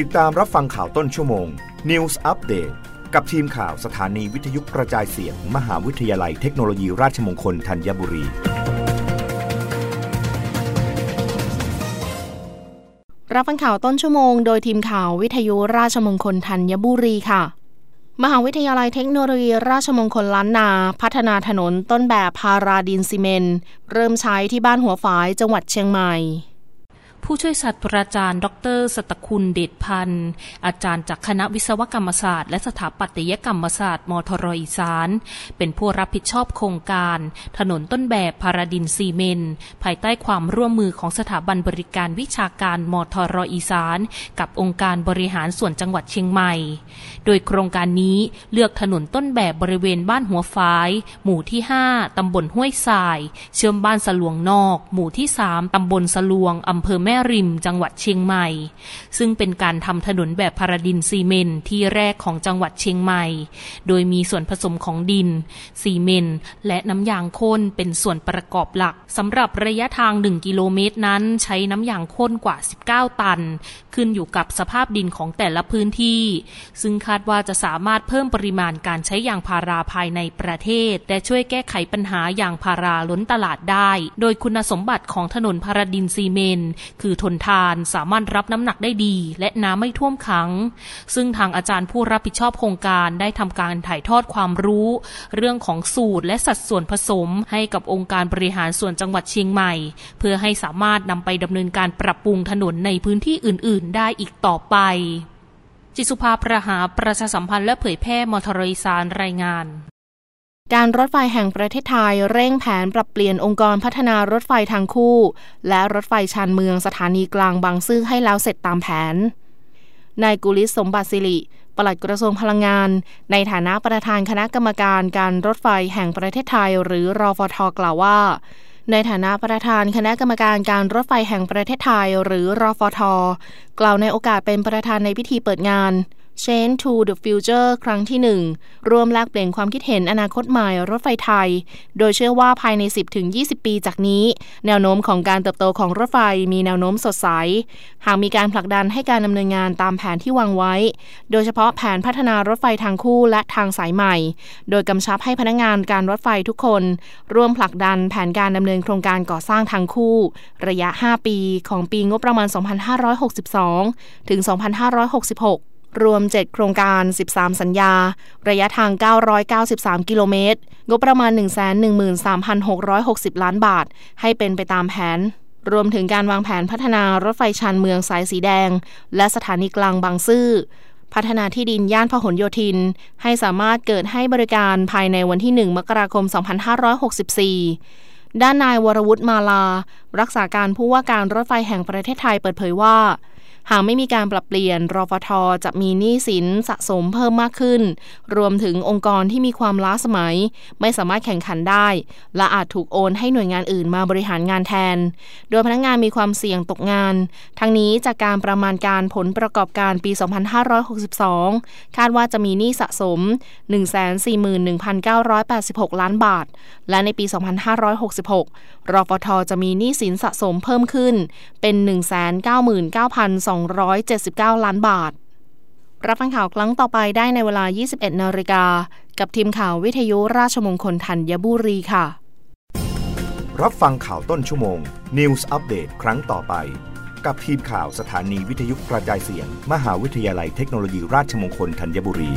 ติดตามรับฟังข่าวต้นชั่วโมง News Update กับทีมข่าวสถานีวิทยุกระจายเสียง มหาวิทยาลัยเทคโนโลยีราชมงคลธัญบุรี รับฟังข่าวต้นชั่วโมง โดยทีมข่าววิทยุราชมงคลธัญบุรีค่ะ มหาวิทยาลัยเทคโนโลยีราชมงคลล้านนา พัฒนาถนนต้นแบบพาราดินซีเมนเริ่มใช้ที่บ้านหัวฝายจังหวัดเชียงใหม่ ผู้ช่วยศาสตราจารย์ ดร สตคุณเดชพันธ์อาจารย์จากคณะวิศวกรรมศาสตร์ และสถาปัตยกรรมศาสตร์มทรอีสาน เป็นผู้รับผิดชอบโครงการ ถนนต้นแบบพาราดินซีเมน ภายใต้ความร่วมมือของสถาบันบริการวิชาการมทรอีสาน กับองค์การบริหารส่วนจังหวัดเชียงใหม่ โดยโครงการนี้เลือกถนนต้นแบบบริเวณบ้านหัวฝาย หมู่ที่ 5 ตำบลห้วยทราย เชื่อมบ้านสลวงนอก หมู่ที่ 3 ตำบลสลวง อำเภอแม่ม่ริมจังหวัดเชียงใหม่ ซึ่งเป็นการทำถนนแบบพาราดินซีเมนที่แรกของจังหวัดเชียงใหม่ โดยมีส่วนผสมของดิน ซีเมนและน้ำยางข้นเป็นส่วนประกอบหลักสำหรับระยะทาง 1 กิโลเมตรนั้น ใช้น้ำยางข้นกว่า 19 ตัน ขึ้นอยู่กับสภาพดินของแต่ละพื้นที่ ซึ่งคาดว่าจะสามารถเพิ่มปริมาณการใช้ยางพาราภายในประเทศ และช่วยแก้ไขปัญหายางพาราล้นตลาดได้ โดยคุณสมบัติของถนนพาราดินซีเมนคือทนทานสามารถรับน้ำหนักได้ดี และน้ำไม่ท่วมขัง ซึ่งทางอาจารย์ผู้รับผิดชอบโครงการได้ทำการถ่ายทอดความรู้ เรื่องของสูตรและสัดส่วนผสมให้กับองค์การบริหารส่วนจังหวัดเชียงใหม่ เพื่อให้สามารถนำไปดำเนินการปรับปรุงถนนในพื้นที่อื่น ๆ ได้อีกต่อไป จิสุภาประหาประชาสัมพันธ์และเผยแพร่มทรอีสานรายงาน การรถไฟแห่งประเทศไทยเร่งแผนปรับเปลี่ยนองค์กรพัฒนารถไฟทางคู่ และรถไฟชานเมืองสถานีกลางบางซื่อให้แล้วเสร็จตามแผน นายกุลิศสมบัติสิริปลัดกระทรวงพลังงาน ในฐานะประธานคณะกรรมการการรถไฟแห่งประเทศไทย หรือรอฟทกล่าวว่า ในฐานะประธานคณะกรรมการการรถไฟแห่งประเทศไทย หรือรอฟทกล่าวในโอกาสเป็นประธานในพิธีเปิดงาน Change to the Future ครั้งที่ 1 ร่วมแลกเปลี่ยนความคิดเห็นอนาคตใหม่รถไฟไทย โดยเชื่อว่าภายใน 10-20 ปีจากนี้ แนวโน้มของการเติบโตของรถไฟมีแนวโน้มสดใส หากมีการผลักดันให้การดำเนินงานตามแผนที่วางไว้ โดยเฉพาะแผนพัฒนารถไฟทางคู่และทางสายใหม่ โดยกำชับให้พนักงานการรถไฟทุกคน ร่วมผลักดันแผนการดำเนินโครงการก่อสร้างทางคู่ ระยะ 5 ปี ของปีงบประมาณ 2562 ถึง 2566 รวม 7 โครงการ 13 สัญญา ระยะทาง 993 กิโลเมตร งบประมาณ 113,660 ล้านบาท ให้เป็นไปตามแผน รวมถึงการวางแผนพัฒนารถไฟชานเมืองสายสีแดง และสถานีกลางบางซื่อ พัฒนาที่ดินย่านพหลโยธิน ให้สามารถเกิดให้บริการภายในวันที่ 1 มกราคม 2564ด้านนายวรวุฒิมาลา รักษาการผู้ว่าการรถไฟแห่งประเทศไทยเปิดเผยว่า หากไม่มีการปรับเปลี่ยนรฟทจะมีหนี้สินสะสมเพิ่มมากขึ้น รวมถึงองค์กรที่มีความล้าสมัย ไม่สามารถแข่งขันได้ และอาจถูกโอนให้หน่วยงานอื่นมาบริหารงานแทน โดยพนักงงานมีความเสี่ยงตกงาน ทั้งนี้จากการประมาณการผลประกอบการปี 2562 คาดว่าจะมีหนี้สะสม 141,986 ล้านบาท และในปี 2566 รฟทจะมีหนี้สินสะสมเพิ่มขึ้นเป็น 199,200 279 ล้านบาท รับฟังข่าวครั้งต่อไปได้ในเวลา 21 นาฬิกา กับทีมข่าววิทยุราชมงคลธัญบุรีค่ะ รับฟังข่าวต้นชั่วโมง News อัปเดตครั้งต่อไป กับทีมข่าวสถานีวิทยุกระจายเสียง มหาวิทยาลัยเทคโนโลยีราชมงคลธัญบุรี